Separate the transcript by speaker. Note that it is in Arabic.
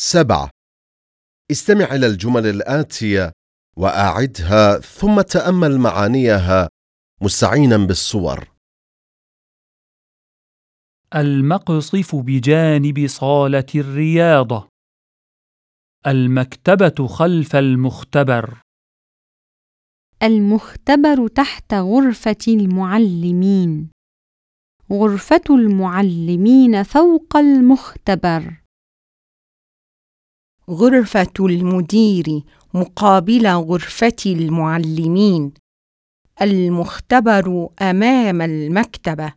Speaker 1: سبعة. استمع إلى الجمل الآتية وأعدها ثم تأمل معانيها مستعينا بالصور.
Speaker 2: المقصف بجانب صالة الرياضة. المكتبة خلف المختبر.
Speaker 3: المختبر تحت غرفة المعلمين. غرفة المعلمين فوق المختبر.
Speaker 4: غرفة المدير مقابل غرفة المعلمين. المختبر أمام المكتبة.